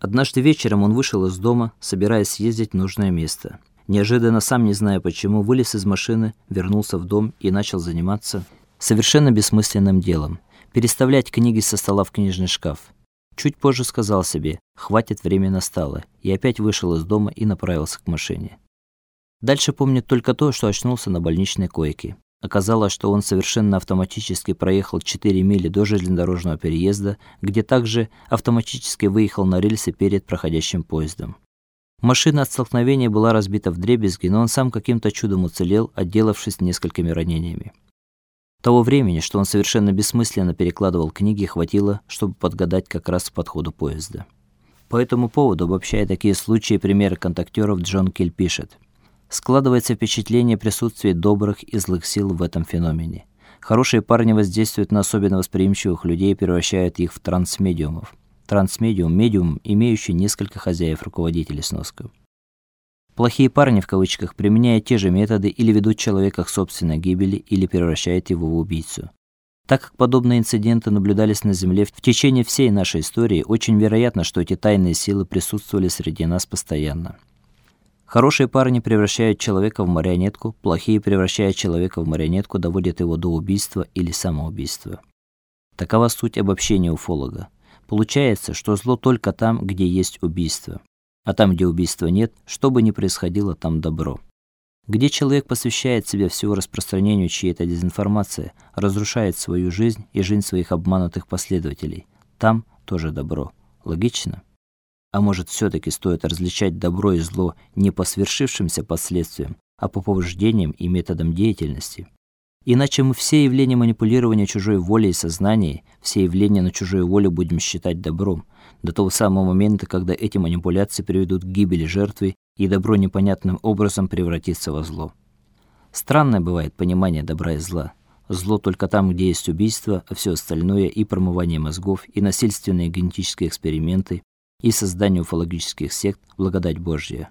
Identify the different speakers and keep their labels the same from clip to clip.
Speaker 1: Однажды вечером он вышел из дома, собираясь съездить в нужное место. Неожиданно, сам не зная почему, вылез из машины, вернулся в дом и начал заниматься совершенно бессмысленным делом переставлять книги со стола в книжный шкаф. Чуть позже сказал себе: "Хватит, время настало", и опять вышел из дома и направился к машине. Дальше помнит только то, что очнулся на больничной койке. Оказалось, что он совершенно автоматически проехал 4 мили до железнодорожного переезда, где также автоматически выехал на рельсы перед проходящим поездом. Машина от столкновения была разбита вдребезги, но он сам каким-то чудом уцелел, отделавшись несколькими ранениями. Того времени, что он совершенно бессмысленно перекладывал книги, хватило, чтобы подгадать как раз к подходу поезда. По этому поводу, обобщая такие случаи и примеры контактёров, Джон Киль пишет: Складывается впечатление присутствия добрых и злых сил в этом феномене. Хорошие парни воздействуют на особенно восприимчивых людей и превращают их в трансмедиумов. Трансмедиум медиум, имеющий несколько хозяев-руководителей сноска. Плохие парни в кавычках применяют те же методы или ведут человека к собственной гибели или превращают его в убийцу. Так как подобные инциденты наблюдались на Земле в течение всей нашей истории, очень вероятно, что эти тайные силы присутствовали среди нас постоянно. Хорошие парни превращают человека в марионетку, плохие превращают человека в марионетку, доводят его до убийства или самоубийства. Такова суть обобщения уфолога. Получается, что зло только там, где есть убийство. А там, где убийства нет, что бы ни происходило, там добро. Где человек посвящает себя всему распространению чьей-то дезинформации, разрушает свою жизнь и жизнь своих обманутых последователей, там тоже добро. Логично? А может, все таки стоит различать добро и зло не по свершившимся последствиям, а по побуждениям и методам деятельности? Иначе мы все явления манипулирования чужой волей и сознанием, все явления на чужую волю будем считать добром, до того самого момента, когда эти манипуляции приведут к гибели жертвы и добро непонятным образом превратится во зло. Странное бывает понимание добра и зла. Зло только там, где есть убийство, а все остальное и промывание мозгов, и насильственные генетические эксперименты, и создание уфологических сект благодать Божья.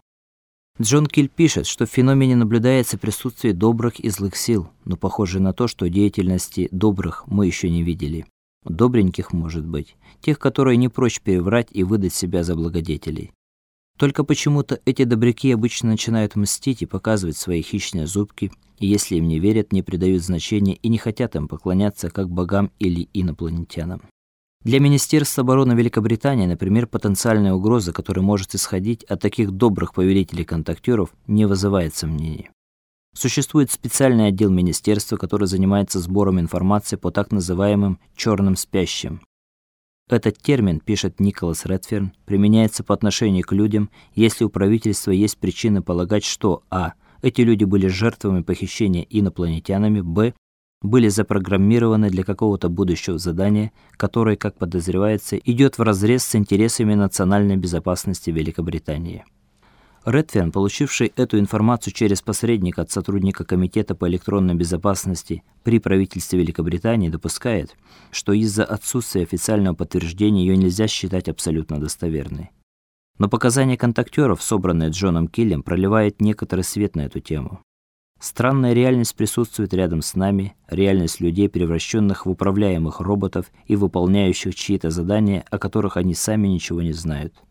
Speaker 1: Джон Киль пишет, что в феномене наблюдается присутствие добрых и злых сил, но похоже на то, что деятельности добрых мы еще не видели. Добреньких, может быть, тех, которые не прочь переврать и выдать себя за благодетелей. Только почему-то эти добряки обычно начинают мстить и показывать свои хищные зубки, и если им не верят, не придают значения и не хотят им поклоняться как богам или инопланетянам. Для Министерства обороны Великобритании, например, потенциальная угроза, которая может исходить от таких добрых повелителей-контактёров, не вызывает сомнений. Существует специальный отдел министерства, который занимается сбором информации по так называемым черным спящим. Этот термин, пишет Николас Редферн, применяется по отношению к людям, если у правительства есть причины полагать, что а. эти люди были жертвами похищения инопланетянами, б были запрограммированы для какого-то будущего задания, которое, как подозревается, идет вразрез с интересами национальной безопасности Великобритании. Редферн, получивший эту информацию через посредника от сотрудника комитета по электронной безопасности при правительстве Великобритании, допускает, что из-за отсутствия официального подтверждения ее нельзя считать абсолютно достоверной. Но показания контактёров, собранные Джоном Киллем, проливают некоторый свет на эту тему. Странная реальность присутствует рядом с нами, реальность людей, превращенных в управляемых роботов и выполняющих чьи-то задания, о которых они сами ничего не знают.